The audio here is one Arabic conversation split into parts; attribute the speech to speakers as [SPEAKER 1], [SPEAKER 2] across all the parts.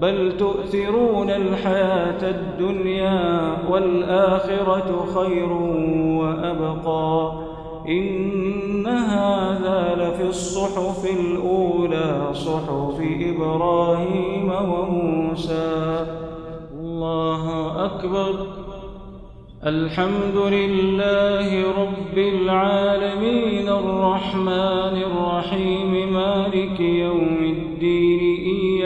[SPEAKER 1] بل تؤثرون الحياة الدنيا والآخرة خير وأبقى. إن هذا لفي الصحف الأولى صحف إبراهيم وموسى. الله أكبر. الحمد لله رب العالمين الرحمن الرحيم مالك يوم الدين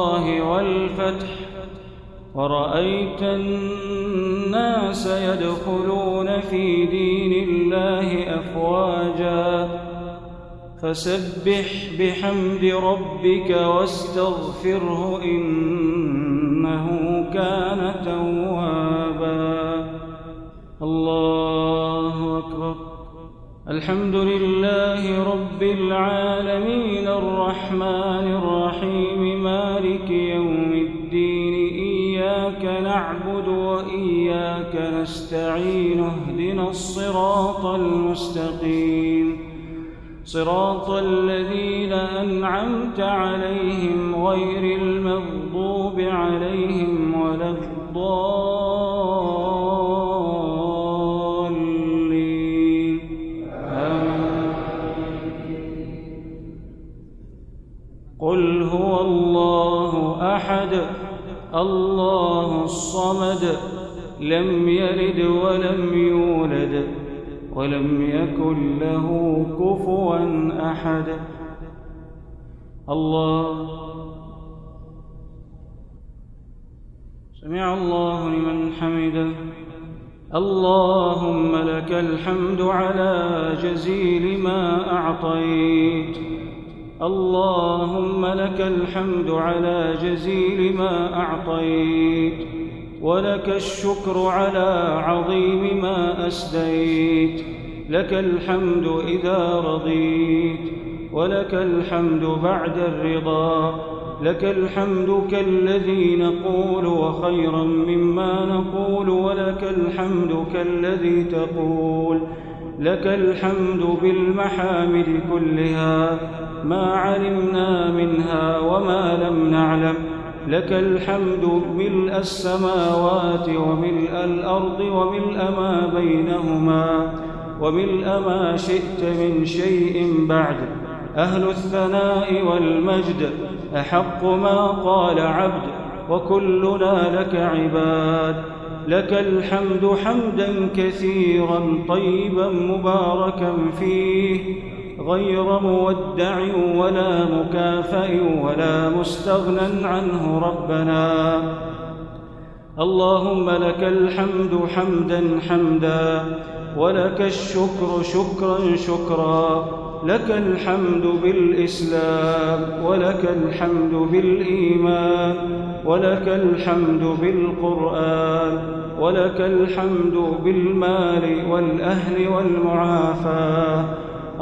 [SPEAKER 1] الله والفتح. ورأيت الناس يدخلون في دين الله أفواجا. فسبح بحمد ربك واستغفره إنه كان توابا. الله أكبر. الحمد لله رب العالمين الرحمن الرحيم. وإياك نستعين اهدنا الصراط المستقيم. صراط الذين أنعمت عليهم غير المغضوب عليهم ولا الضالين. قل هو الله أحد الله الصمد لم يلد ولم يولد ولم يكن له كفوا أحد. الله. سمع الله لمن حمده. اللهم لك الحمد على جزيل ما أعطيت. اللهم لك الحمد على جزيل ما أعطيت. ولك الشكر على عظيم ما أسديت. لك الحمد إذا رضيت ولك الحمد بعد الرضا. لك الحمد كالذي نقول وخيرا مما نقول ولك الحمد كالذي تقول. لك الحمد بالمحامد كلها ما علمنا منها وما لم نعلم. لك الحمد ملء السماوات وملء الأرض وملء ما بينهما وملء ما شئت من شيء بعد. أهل الثناء والمجد أحق ما قال عبد وكلنا لك عباد. لك الحمد حمدا كثيرا طيبا مباركا فيه. غير مودع ولا مكافئ ولا مستغنى عنه ربنا. اللهم لك الحمد حمدا حمدا ولك الشكر شكرا شكرا لك الحمد بالإسلام ولك الحمد بالإيمان ولك الحمد بالقرآن ولك الحمد بالمال والأهل والمعافاة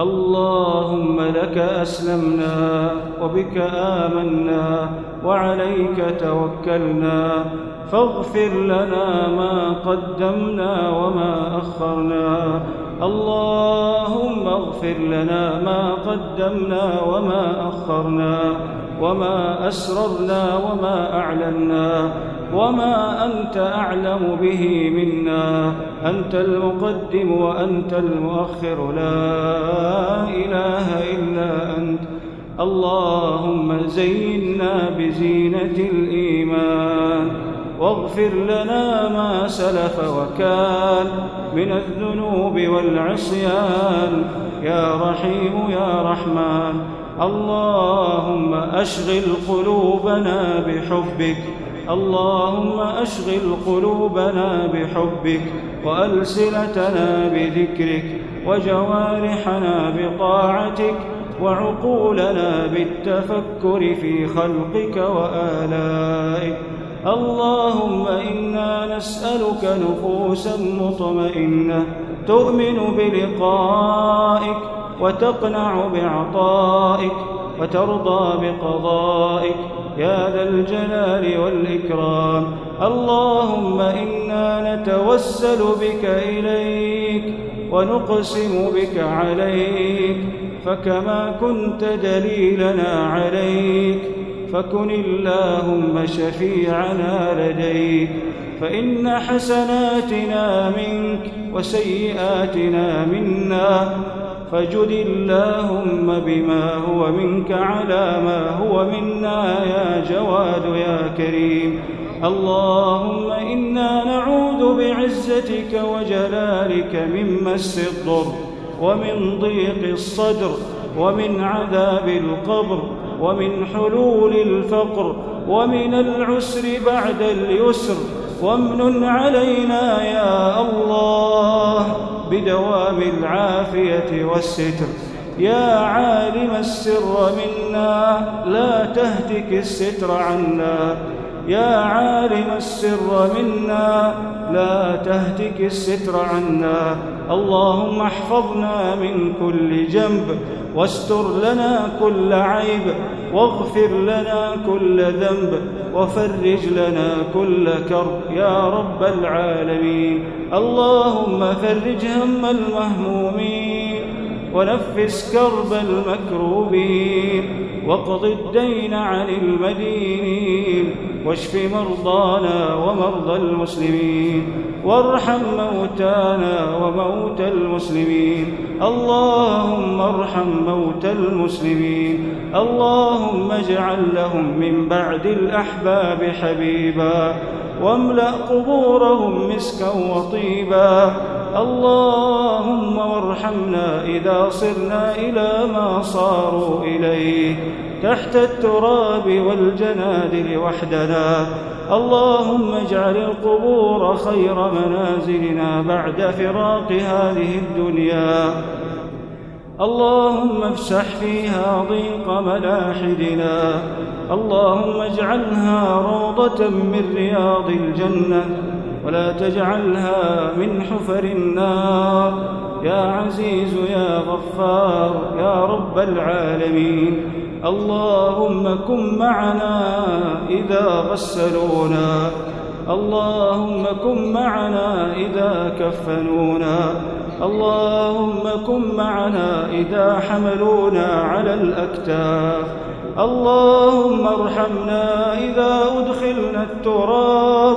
[SPEAKER 1] اللهم لك أسلمنا وبك آمنا وعليك توكلنا فاغفر لنا ما قدمنا وما أخرنا اللهم اغفر لنا ما قدمنا وما أخرنا وما أسررنا وما أعلنا وما أنت أعلم به منا أنت المقدم وأنت المؤخر لا إله إلا أنت اللهم زينا بزينة الإيمان واغفر لنا ما سلف وكان من الذنوب والعصيان يا رحيم يا رحمن اللهم أشغل قلوبنا بحبك اللهم أشغل قلوبنا بحبك وألسنتنا بذكرك وجوارحنا بطاعتك وعقولنا بالتفكر في خلقك وآلائك. اللهم إنا نسألك نفوسا مطمئنة تؤمن بلقائك وتقنع بعطائك وترضى بقضائك يا ذا الجلال والإكرام. اللهم إنا نتوسل بك إليك ونقسم بك عليك. فكما كنت دليلنا عليك فكن اللهم شفيعنا لديك. فإن حسناتنا منك وسيئاتنا منا فجد اللهم بما هو منك على ما هو منا يا جواد يا كريم. اللهم إنا نعوذ بعزتك وجلالك من مس الضر ومن ضيق الصدر ومن عذاب القبر ومن حلول الفقر ومن العسر بعد اليسر وامن علينا يا الله. بدوام العافية والستر. يا عالم السر منا لا تهتك الستر عنا. يا عالم السر منا لا تهتك الستر عنا. اللهم احفظنا من كل جنب واستر لنا كل عيب واغفر لنا كل ذنب وفرج لنا كل كرب. يا رب العالمين اللهم فرج هم المهمومين ونفس كرب المكروبين. وقض الدين عن المدينين واشف مرضانا ومرضى المسلمين وارحم موتانا وموتى المسلمين اللهم ارحم موتى المسلمين اللهم اجعل لهم من بعد الأحباب حبيبا واملأ قبورهم مسكا وطيبا. اللهم وارحمنا إذا صرنا إلى ما صاروا إليه تحت التراب والجنادل وحدنا. اللهم اجعل القبور خير منازلنا بعد فراق هذه الدنيا. اللهم افسح فيها ضيق ملاحدنا. اللهم اجعلها روضة من رياض الجنة. ولا تجعلها من حفر النار. يا عزيز يا غفار يا رب العالمين. اللهم كن معنا إذا غسلونا. اللهم كن معنا إذا كفنونا. اللهم كن معنا إذا حملونا على الأكتاف. اللهم ارحمنا إذا أدخلنا التراب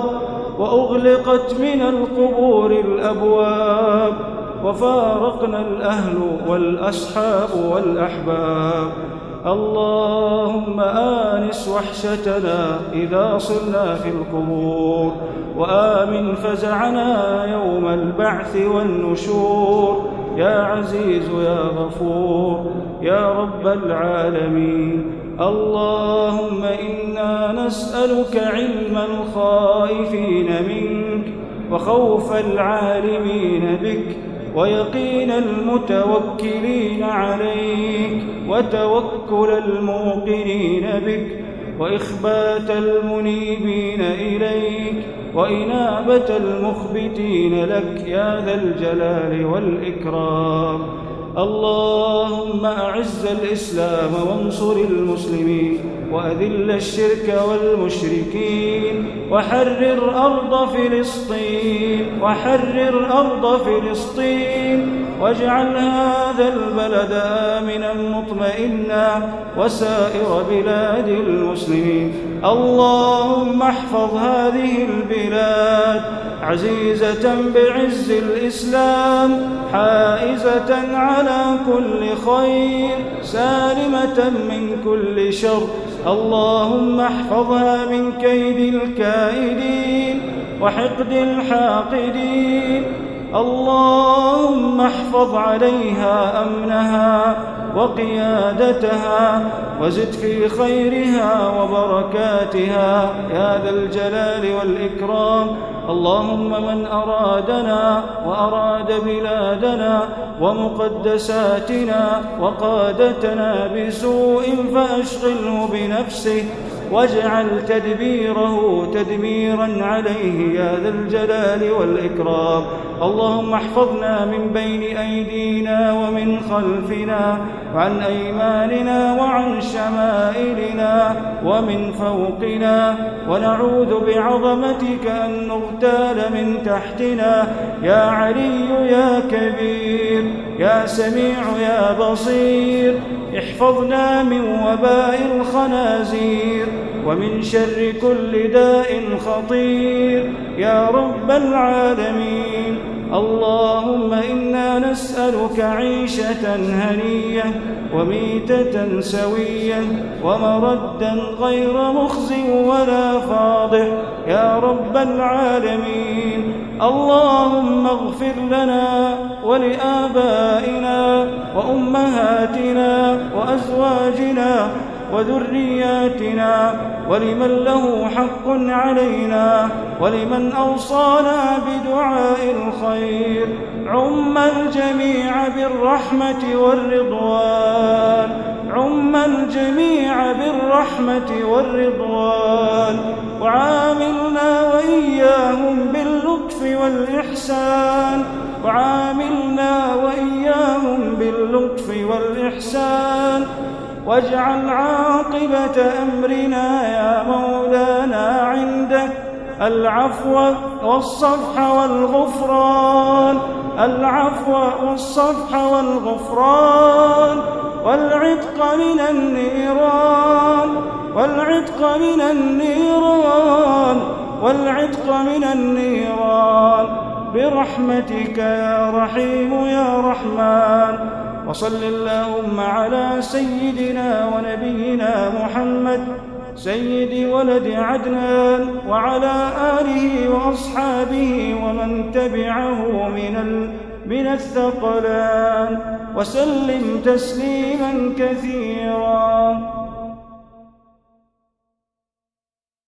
[SPEAKER 1] وأغلقت من القبور الأبواب وفارقنا الأهل والأصحاب والأحباب. اللهم آنس وحشتنا إذا صرنا في القبور وآمن فزعنا يوم البعث والنشور. يا عزيز يا غفور يا رب العالمين. اللهم إنا نسألك علم الخائفين منك وخوف العالمين بك. ويقين المتوكلين عليك وتوكل الموقنين بك وإخبات المنيبين إليك وإنابة المخبتين لك يا ذا الجلال والإكرام اللهم أعز الإسلام وانصر المسلمين وأذل الشرك والمشركين وحرر أرض فلسطين وحرر أرض فلسطين واجعل هذا البلد آمنا مطمئنا وسائر بلاد المسلمين. اللهم احفظ هذه البلاد عزيزة بعز الإسلام حائزة على كل خير سالمة من كل شر. اللهم احفظها من كيد الكائدين وحقد الحاقدين. اللهم احفظ عليها أمنها وقيادتها وزد في خيرها وبركاتها يا ذا الجلال والإكرام اللهم من أرادنا وأراد بلادنا ومقدساتنا وقادتنا بسوء فأشغله بنفسه واجعل تدبيره تدميرا عليه يا ذا الجلال والإكرام. اللهم احفظنا من بين أيدينا ومن خلفنا وعن أيماننا وعن شمائلنا ومن فوقنا. ونعوذ بعظمتك أن نغتال من تحتنا. يا علي يا كبير. يا سميع يا بصير احفظنا من وباء الخنازير ومن شر كل داء خطير. يا رب العالمين. اللهم إنا نسألك عيشة هنية وميتة سوية ومردا غير مخز ولا فاضح. يا رب العالمين اللهم اغفر لنا ولآبائنا وأمهاتنا وأزواجنا وذرياتنا ولمن له حق علينا ولمن أوصانا بدعاء الخير عم الجميع بالرحمة والرضوان عم الجميع بالرحمة والرضوان وعاملنا وإياهم باللطف والإحسان وعاملنا وإياهم باللطف والإحسان. واجعل عاقبة أمرنا يا مولانا عندك. العفو والصفح والغفران. العفو والصفح والغفران. والعتق من النيران. والعتق من النيران. والعتق من النيران. برحمتك يا رحيم يا رحمن. وصل اللهم على سيدنا ونبينا محمد سيد ولد عدنان وعلى آله وأصحابه ومن تبعه من من الثقلان. وسلم تسليما كثيرا.